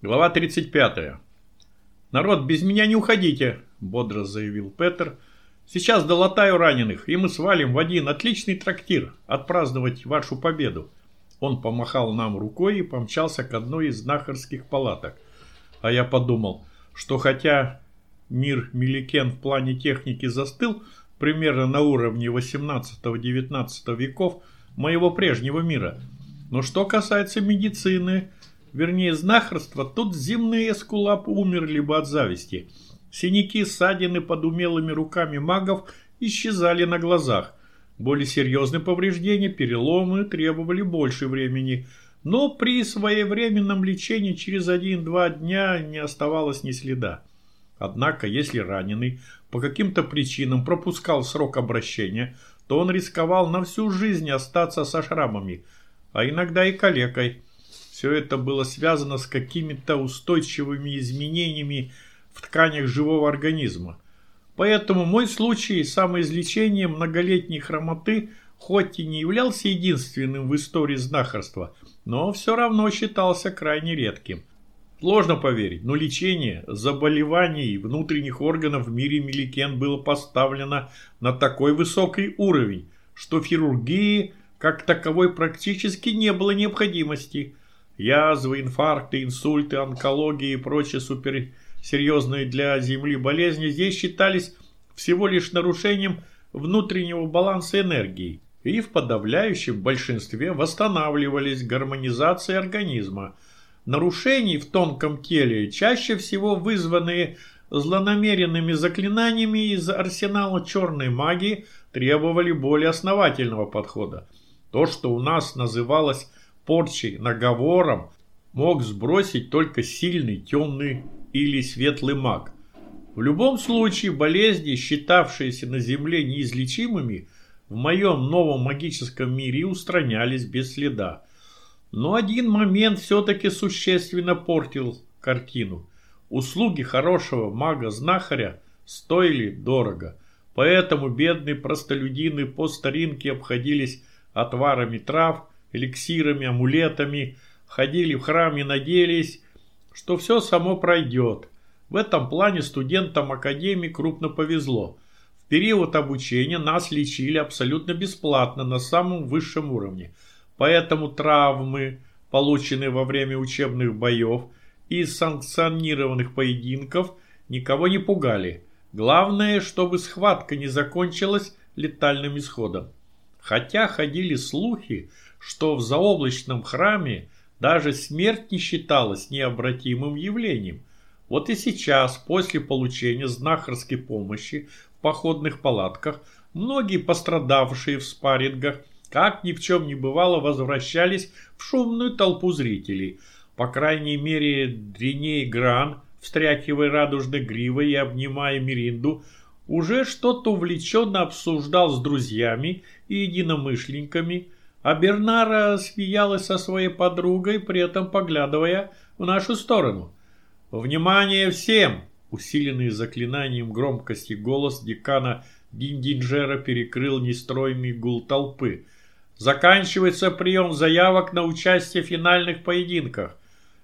Глава 35. «Народ, без меня не уходите», – бодро заявил Петер. «Сейчас долатаю раненых, и мы свалим в один отличный трактир отпраздновать вашу победу». Он помахал нам рукой и помчался к одной из знахарских палаток. А я подумал, что хотя мир Меликен в плане техники застыл примерно на уровне 18-19 веков моего прежнего мира, но что касается медицины – вернее знахарства, тут земные эскулапы умерли бы от зависти. Синяки, ссадины под умелыми руками магов исчезали на глазах. Более серьезные повреждения, переломы требовали больше времени, но при своевременном лечении через один-два дня не оставалось ни следа. Однако, если раненый по каким-то причинам пропускал срок обращения, то он рисковал на всю жизнь остаться со шрамами, а иногда и калекой. Все это было связано с какими-то устойчивыми изменениями в тканях живого организма. Поэтому мой случай самоизлечения многолетней хромоты хоть и не являлся единственным в истории знахарства, но все равно считался крайне редким. Сложно поверить, но лечение заболеваний внутренних органов в мире Меликен было поставлено на такой высокий уровень, что хирургии как таковой практически не было необходимости – Язвы, инфаркты, инсульты, онкологии и прочие суперсерьезные для Земли болезни здесь считались всего лишь нарушением внутреннего баланса энергии и в подавляющем большинстве восстанавливались гармонизацией организма. Нарушений в тонком теле, чаще всего вызванные злонамеренными заклинаниями из арсенала черной магии, требовали более основательного подхода. То, что у нас называлось порчей, наговором мог сбросить только сильный темный или светлый маг. В любом случае болезни, считавшиеся на Земле неизлечимыми, в моем новом магическом мире устранялись без следа. Но один момент все-таки существенно портил картину. Услуги хорошего мага-знахаря стоили дорого, поэтому бедные простолюдины по старинке обходились отварами трав, эликсирами, амулетами, ходили в храм и надеялись, что все само пройдет. В этом плане студентам Академии крупно повезло. В период обучения нас лечили абсолютно бесплатно на самом высшем уровне. Поэтому травмы, полученные во время учебных боев и санкционированных поединков, никого не пугали. Главное, чтобы схватка не закончилась летальным исходом. Хотя ходили слухи, что в заоблачном храме даже смерть не считалась необратимым явлением. Вот и сейчас, после получения знахарской помощи в походных палатках, многие пострадавшие в спаррингах, как ни в чем не бывало, возвращались в шумную толпу зрителей. По крайней мере, Дриней Гран, встряхивая радужной гривой и обнимая Миринду, уже что-то увлеченно обсуждал с друзьями и единомышленниками, а Бернара смеялась со своей подругой, при этом поглядывая в нашу сторону. «Внимание всем!» Усиленный заклинанием громкости голос декана Диндинджера перекрыл нестройный гул толпы. «Заканчивается прием заявок на участие в финальных поединках.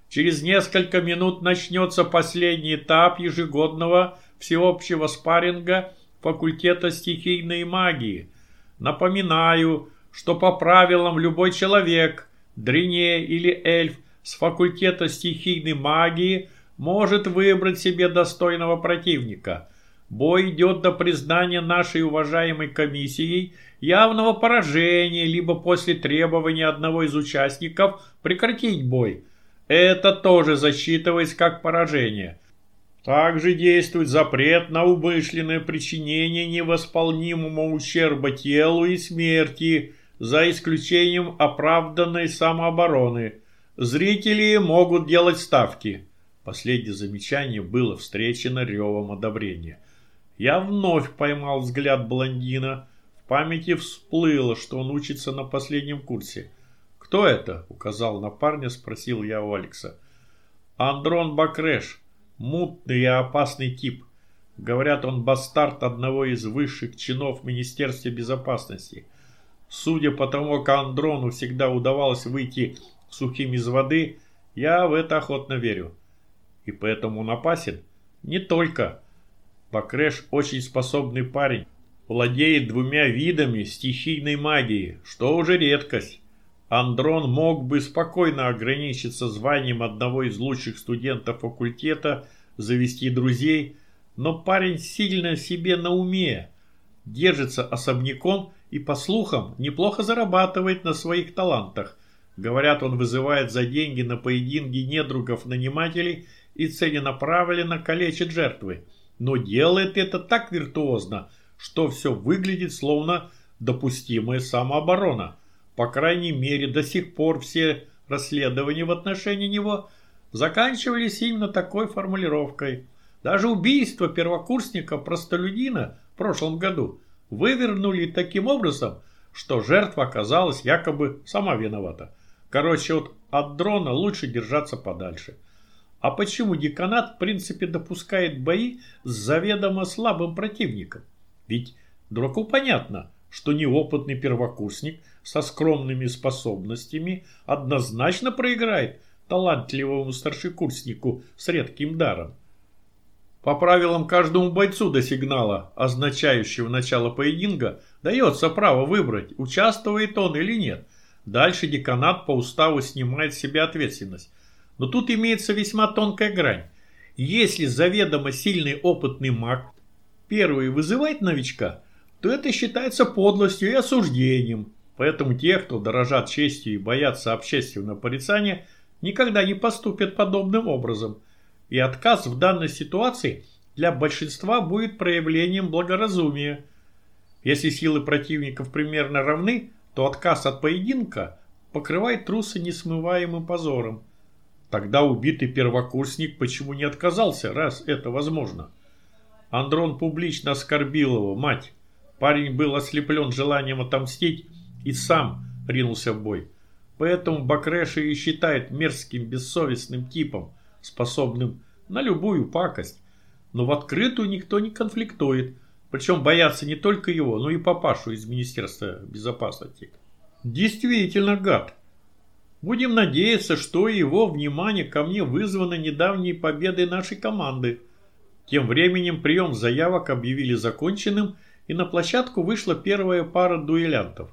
Через несколько минут начнется последний этап ежегодного всеобщего спарринга факультета стихийной магии. Напоминаю, что по правилам любой человек, дрине или эльф с факультета стихийной магии может выбрать себе достойного противника. Бой идет до признания нашей уважаемой комиссией явного поражения, либо после требования одного из участников прекратить бой. Это тоже засчитывается как поражение. Также действует запрет на умышленное причинение невосполнимого ущерба телу и смерти – за исключением оправданной самообороны. Зрители могут делать ставки. Последнее замечание было встречено ревом одобрения. Я вновь поймал взгляд блондина. В памяти всплыло, что он учится на последнем курсе. «Кто это?» – указал на парня, спросил я у Алекса. «Андрон Бакреш. Мутный и опасный тип. Говорят, он бастард одного из высших чинов Министерства безопасности. Судя по тому, как Андрону всегда удавалось выйти сухим из воды, я в это охотно верю. И поэтому он опасен? Не только. Бакреш очень способный парень. Владеет двумя видами стихийной магии, что уже редкость. Андрон мог бы спокойно ограничиться званием одного из лучших студентов факультета, завести друзей, но парень сильно себе на уме, держится особняком и, по слухам, неплохо зарабатывает на своих талантах. Говорят, он вызывает за деньги на поединки недругов-нанимателей и целенаправленно калечит жертвы. Но делает это так виртуозно, что все выглядит словно допустимая самооборона. По крайней мере, до сих пор все расследования в отношении него заканчивались именно такой формулировкой. Даже убийство первокурсника-простолюдина в прошлом году вывернули таким образом, что жертва оказалась якобы сама виновата. Короче, вот от дрона лучше держаться подальше. А почему деканат в принципе допускает бои с заведомо слабым противником? Ведь дураку понятно, что неопытный первокурсник со скромными способностями однозначно проиграет талантливому старшекурснику с редким даром. По правилам каждому бойцу до сигнала, означающего начало поединка, дается право выбрать, участвует он или нет. Дальше деканат по уставу снимает с себя ответственность. Но тут имеется весьма тонкая грань. Если заведомо сильный опытный маг первый вызывает новичка, то это считается подлостью и осуждением. Поэтому те, кто дорожат честью и боятся общественного порицания, никогда не поступят подобным образом – и отказ в данной ситуации для большинства будет проявлением благоразумия. Если силы противников примерно равны, то отказ от поединка покрывает трусы несмываемым позором. Тогда убитый первокурсник почему не отказался, раз это возможно? Андрон публично оскорбил его, мать. Парень был ослеплен желанием отомстить и сам ринулся в бой. Поэтому Бакреши и считает мерзким бессовестным типом – способным на любую пакость. Но в открытую никто не конфликтует. Причем боятся не только его, но и папашу из Министерства безопасности. Действительно гад. Будем надеяться, что его внимание ко мне вызвано недавней победой нашей команды. Тем временем прием заявок объявили законченным, и на площадку вышла первая пара дуэлянтов.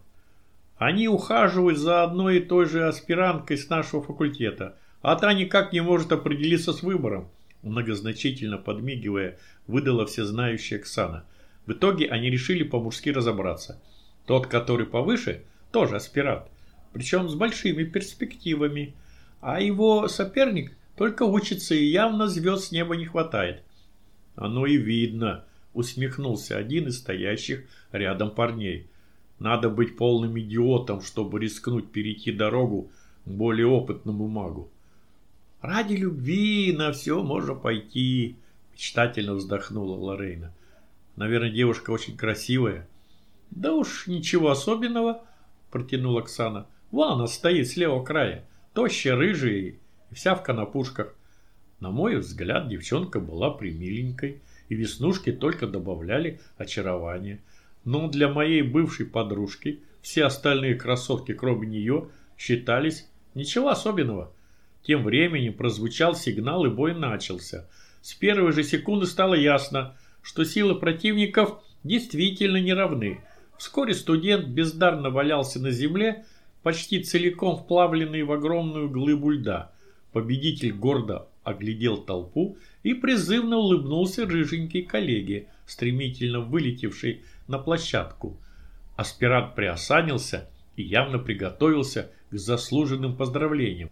Они ухаживают за одной и той же аспиранткой с нашего факультета – а та никак не может определиться с выбором, многозначительно подмигивая, выдала всезнающая Оксана. В итоге они решили по-мужски разобраться. Тот, который повыше, тоже аспирант, причем с большими перспективами, а его соперник только учится и явно звезд с неба не хватает. Оно и видно, усмехнулся один из стоящих рядом парней. Надо быть полным идиотом, чтобы рискнуть перейти дорогу более опытному магу. Ради любви на все можно пойти, мечтательно вздохнула Лорейна. Наверное, девушка очень красивая. Да уж ничего особенного, протянула Оксана. Вон она стоит с левого края, тощая, рыжая и вся в конопушках. На мой взгляд, девчонка была примиленькой, и веснушки только добавляли очарования. Но для моей бывшей подружки все остальные красотки, кроме нее, считались ничего особенного – тем временем прозвучал сигнал и бой начался. С первой же секунды стало ясно, что силы противников действительно не равны. Вскоре студент бездарно валялся на земле, почти целиком вплавленный в огромную глыбу льда. Победитель гордо оглядел толпу и призывно улыбнулся рыженькой коллеге, стремительно вылетевшей на площадку. Аспирант приосанился и явно приготовился к заслуженным поздравлениям.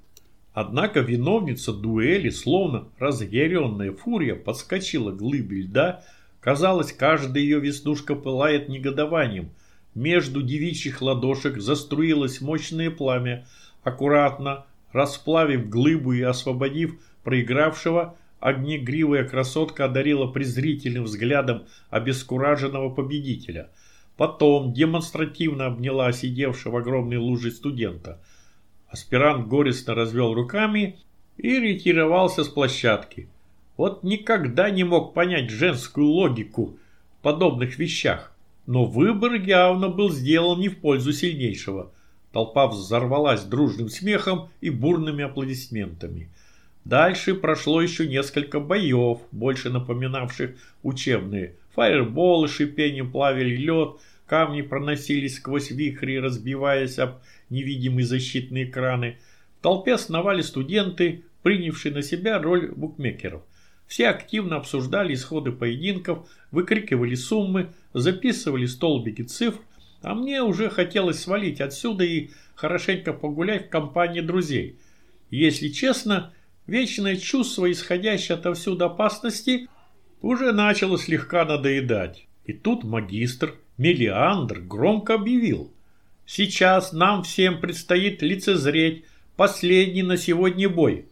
Однако виновница дуэли, словно разъяренная фурия, подскочила к глыбе льда. Казалось, каждая ее веснушка пылает негодованием. Между девичьих ладошек заструилось мощное пламя. Аккуратно, расплавив глыбу и освободив проигравшего, огнегривая красотка одарила презрительным взглядом обескураженного победителя. Потом демонстративно обняла сидевшего в огромной луже студента – Аспирант горестно развел руками и ретировался с площадки. Вот никогда не мог понять женскую логику в подобных вещах. Но выбор явно был сделан не в пользу сильнейшего. Толпа взорвалась дружным смехом и бурными аплодисментами. Дальше прошло еще несколько боев, больше напоминавших учебные. Фаерболы шипением плавили лед, камни проносились сквозь вихри, разбиваясь об невидимые защитные экраны. В толпе сновали студенты, принявшие на себя роль букмекеров. Все активно обсуждали исходы поединков, выкрикивали суммы, записывали столбики цифр, а мне уже хотелось свалить отсюда и хорошенько погулять в компании друзей. Если честно, вечное чувство, исходящее отовсюду опасности, уже начало слегка надоедать. И тут магистр Мелиандр громко объявил. Сейчас нам всем предстоит лицезреть последний на сегодня бой.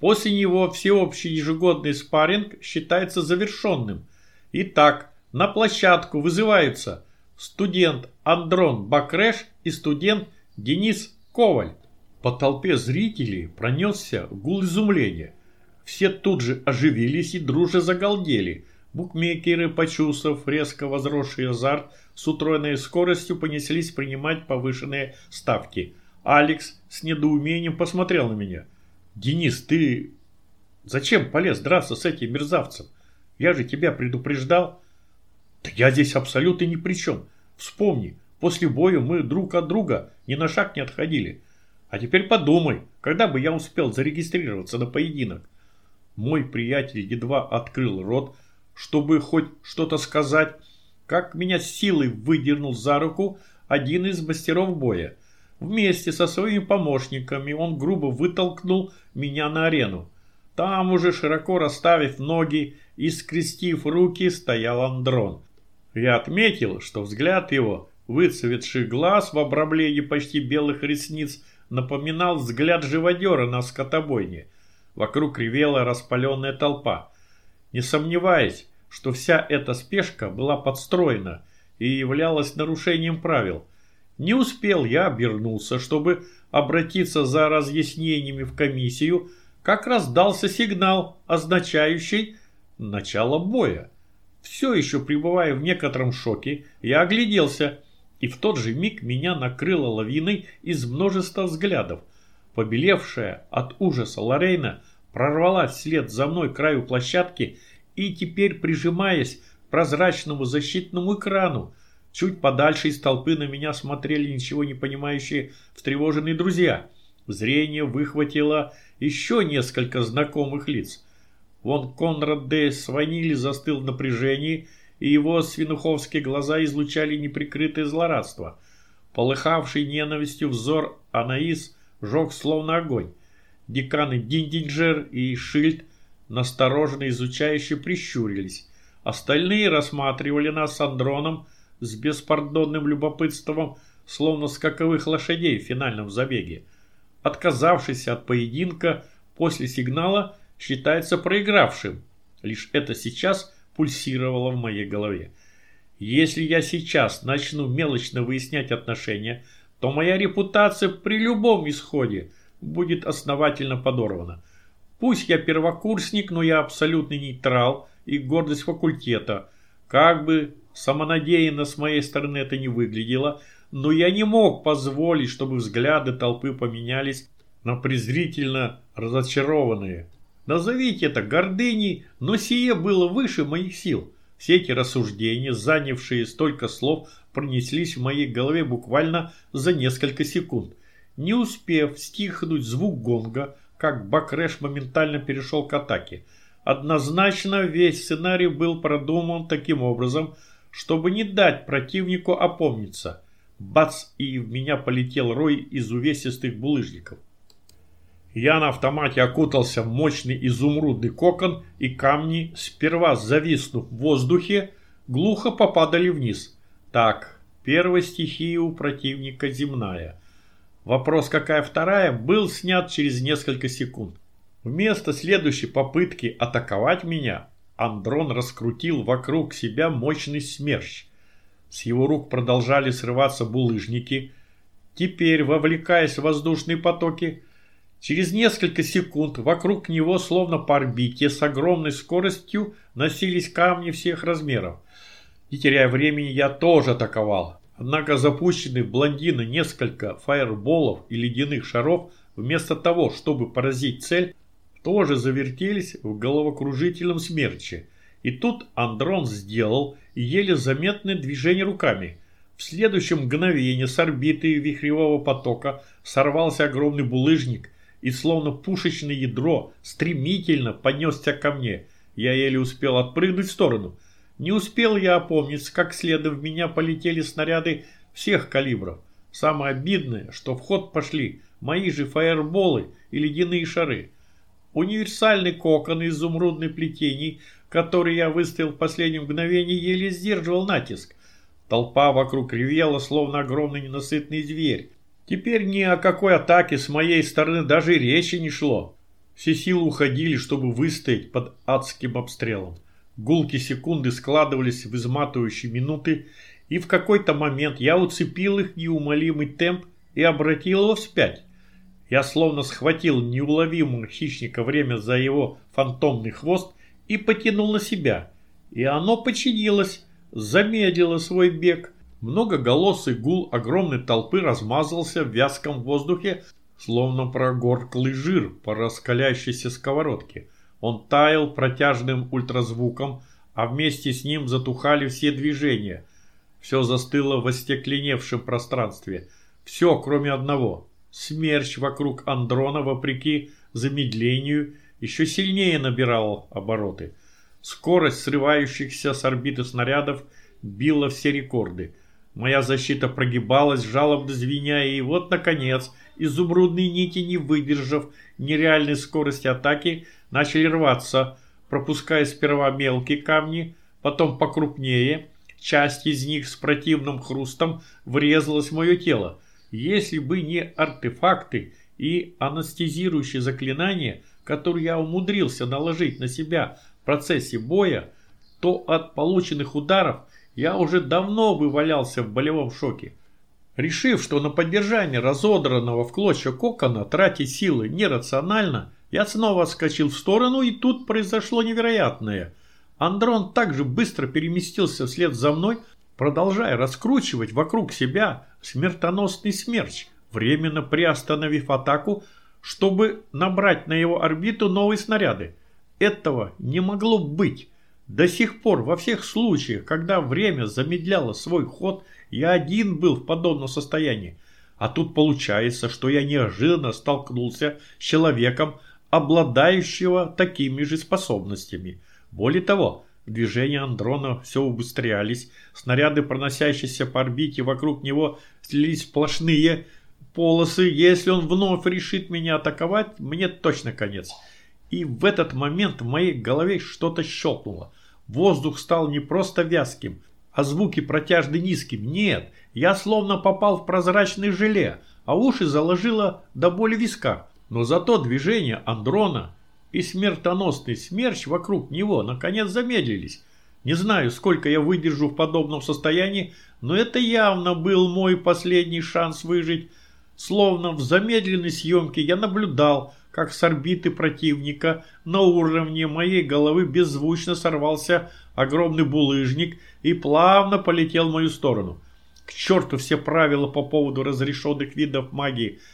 После него всеобщий ежегодный спарринг считается завершенным. Итак, на площадку вызываются студент Андрон Бакреш и студент Денис Коваль. По толпе зрителей пронесся гул изумления. Все тут же оживились и друже загалдели. Букмекеры, почувствовав резко возросший азарт, с утроенной скоростью понеслись принимать повышенные ставки. Алекс с недоумением посмотрел на меня – «Денис, ты зачем полез драться с этим мерзавцем? Я же тебя предупреждал». «Да я здесь абсолютно ни при чем. Вспомни, после боя мы друг от друга ни на шаг не отходили. А теперь подумай, когда бы я успел зарегистрироваться на поединок?» Мой приятель едва открыл рот, чтобы хоть что-то сказать, как меня силой выдернул за руку один из мастеров боя – Вместе со своими помощниками он грубо вытолкнул меня на арену. Там уже широко расставив ноги и скрестив руки стоял Андрон. Я отметил, что взгляд его, выцветший глаз в обрамлении почти белых ресниц, напоминал взгляд живодера на скотобойне. Вокруг ревела распаленная толпа. Не сомневаясь, что вся эта спешка была подстроена и являлась нарушением правил – не успел я обернулся, чтобы обратиться за разъяснениями в комиссию, как раздался сигнал, означающий начало боя. Все еще пребывая в некотором шоке, я огляделся, и в тот же миг меня накрыло лавиной из множества взглядов. Побелевшая от ужаса Лорейна прорвалась вслед за мной краю площадки и теперь, прижимаясь к прозрачному защитному экрану, Чуть подальше из толпы на меня смотрели ничего не понимающие встревоженные друзья. Зрение выхватило еще несколько знакомых лиц. Вон Конрад Д. Сванили застыл в напряжении, и его свинуховские глаза излучали неприкрытое злорадство. Полыхавший ненавистью взор Анаис жег словно огонь. Деканы Диндинджер и Шильд настороженно изучающе прищурились. Остальные рассматривали нас с Андроном, с беспардонным любопытством, словно скаковых лошадей в финальном забеге. Отказавшийся от поединка после сигнала считается проигравшим. Лишь это сейчас пульсировало в моей голове. Если я сейчас начну мелочно выяснять отношения, то моя репутация при любом исходе будет основательно подорвана. Пусть я первокурсник, но я абсолютный нейтрал и гордость факультета. Как бы Самонадеянно с моей стороны это не выглядело, но я не мог позволить, чтобы взгляды толпы поменялись на презрительно разочарованные. Назовите это гордыней, но сие было выше моих сил. Все эти рассуждения, занявшие столько слов, пронеслись в моей голове буквально за несколько секунд. Не успев стихнуть звук гонга, как Бакрэш моментально перешел к атаке. Однозначно весь сценарий был продуман таким образом, чтобы не дать противнику опомниться. Бац, и в меня полетел рой из увесистых булыжников. Я на автомате окутался в мощный изумрудный кокон, и камни, сперва зависнув в воздухе, глухо попадали вниз. Так, первая стихия у противника земная. Вопрос, какая вторая, был снят через несколько секунд. Вместо следующей попытки атаковать меня, Андрон раскрутил вокруг себя мощный смерч. С его рук продолжали срываться булыжники. Теперь, вовлекаясь в воздушные потоки, через несколько секунд вокруг него, словно по орбите, с огромной скоростью носились камни всех размеров. Не теряя времени, я тоже атаковал. Однако запущенный в блондина несколько фаерболов и ледяных шаров, вместо того, чтобы поразить цель, тоже завертелись в головокружительном смерче. И тут Андрон сделал еле заметное движение руками. В следующем мгновении с орбиты вихревого потока сорвался огромный булыжник и словно пушечное ядро стремительно понесся ко мне. Я еле успел отпрыгнуть в сторону. Не успел я опомниться, как следом в меня полетели снаряды всех калибров. Самое обидное, что в ход пошли мои же фаерболы и ледяные шары. Универсальный кокон из изумрудной плетений, который я выставил в последнем мгновении, еле сдерживал натиск. Толпа вокруг ревела, словно огромный ненасытный зверь. Теперь ни о какой атаке с моей стороны даже речи не шло. Все силы уходили, чтобы выстоять под адским обстрелом. Гулки секунды складывались в изматывающие минуты, и в какой-то момент я уцепил их неумолимый темп и обратил его вспять. Я словно схватил неуловимого хищника время за его фантомный хвост и потянул на себя. И оно подчинилось, замедлило свой бег. Многоголосый гул огромной толпы размазался в вязком воздухе, словно прогорклый жир по раскаляющейся сковородке. Он таял протяжным ультразвуком, а вместе с ним затухали все движения. Все застыло в остекленевшем пространстве. Все, кроме одного. Смерч вокруг Андрона, вопреки замедлению, еще сильнее набирал обороты. Скорость срывающихся с орбиты снарядов била все рекорды. Моя защита прогибалась, жалобно звеня, и вот, наконец, изумрудные нити, не выдержав нереальной скорости атаки, начали рваться, пропуская сперва мелкие камни, потом покрупнее. Часть из них с противным хрустом врезалась в мое тело. Если бы не артефакты и анестезирующие заклинания, которые я умудрился наложить на себя в процессе боя, то от полученных ударов я уже давно бы валялся в болевом шоке. Решив, что на поддержание разодранного в клочья кокона тратить силы нерационально, я снова отскочил в сторону, и тут произошло невероятное. Андрон также быстро переместился вслед за мной, продолжая раскручивать вокруг себя смертоносный смерч, временно приостановив атаку, чтобы набрать на его орбиту новые снаряды. Этого не могло быть. До сих пор во всех случаях, когда время замедляло свой ход, я один был в подобном состоянии. А тут получается, что я неожиданно столкнулся с человеком, обладающего такими же способностями. Более того, движения Андрона все убыстрялись, снаряды, проносящиеся по орбите вокруг него, слились сплошные полосы. Если он вновь решит меня атаковать, мне точно конец. И в этот момент в моей голове что-то щелкнуло. Воздух стал не просто вязким, а звуки протяжны низким. Нет, я словно попал в прозрачное желе, а уши заложило до боли виска. Но зато движение Андрона и смертоносный смерч вокруг него наконец замедлились. Не знаю, сколько я выдержу в подобном состоянии, но это явно был мой последний шанс выжить. Словно в замедленной съемке я наблюдал, как с орбиты противника на уровне моей головы беззвучно сорвался огромный булыжник и плавно полетел в мою сторону. К черту все правила по поводу разрешенных видов магии –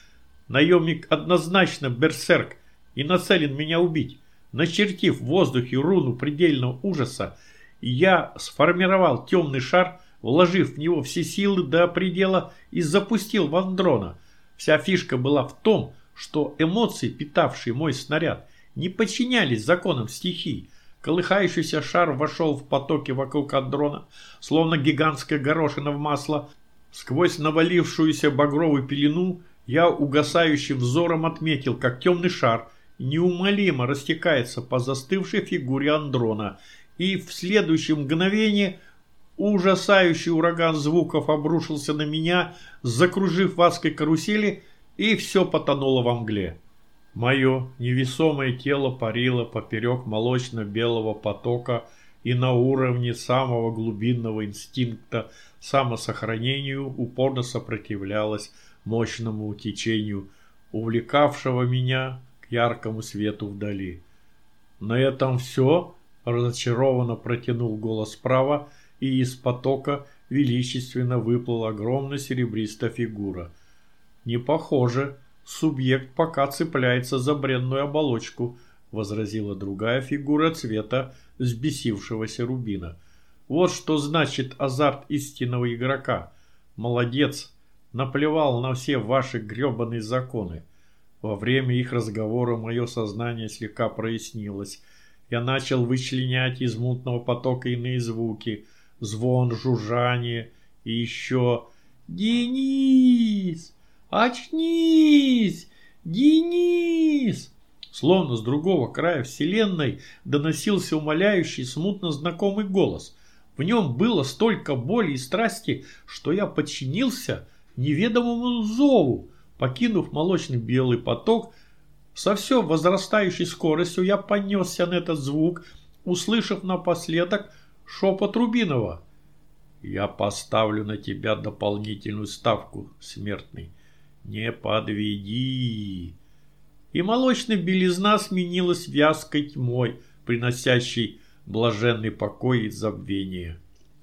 Наемник однозначно берсерк и нацелен меня убить. Начертив в воздухе руну предельного ужаса, я сформировал темный шар, вложив в него все силы до предела и запустил в Андрона. Вся фишка была в том, что эмоции, питавшие мой снаряд, не подчинялись законам стихий. Колыхающийся шар вошел в потоки вокруг Андрона, словно гигантская горошина в масло. Сквозь навалившуюся багровую пелену я угасающим взором отметил, как темный шар неумолимо растекается по застывшей фигуре Андрона, и в следующее мгновение ужасающий ураган звуков обрушился на меня, закружив в адской карусели, и все потонуло во мгле. Мое невесомое тело парило поперек молочно-белого потока и на уровне самого глубинного инстинкта самосохранению упорно сопротивлялось мощному течению, увлекавшего меня к яркому свету вдали. «На этом все?» – разочарованно протянул голос справа, и из потока величественно выплыла огромная серебристая фигура. «Не похоже. Субъект пока цепляется за бренную оболочку. возразила другая фигура цвета взбесившегося рубина. Вот что значит азарт истинного игрока. Молодец, наплевал на все ваши гребаные законы. Во время их разговора мое сознание слегка прояснилось. Я начал вычленять из мутного потока иные звуки. Звон, жужжание и еще... «Денис! Очнись! Денис!» Словно с другого края вселенной доносился умоляющий, смутно знакомый голос. В нем было столько боли и страсти, что я подчинился неведомому зову. Покинув молочный белый поток, со все возрастающей скоростью я понесся на этот звук, услышав напоследок шепот Рубинова. «Я поставлю на тебя дополнительную ставку, смертный. Не подведи!» и молочная белизна сменилась вязкой тьмой, приносящей блаженный покой и забвение.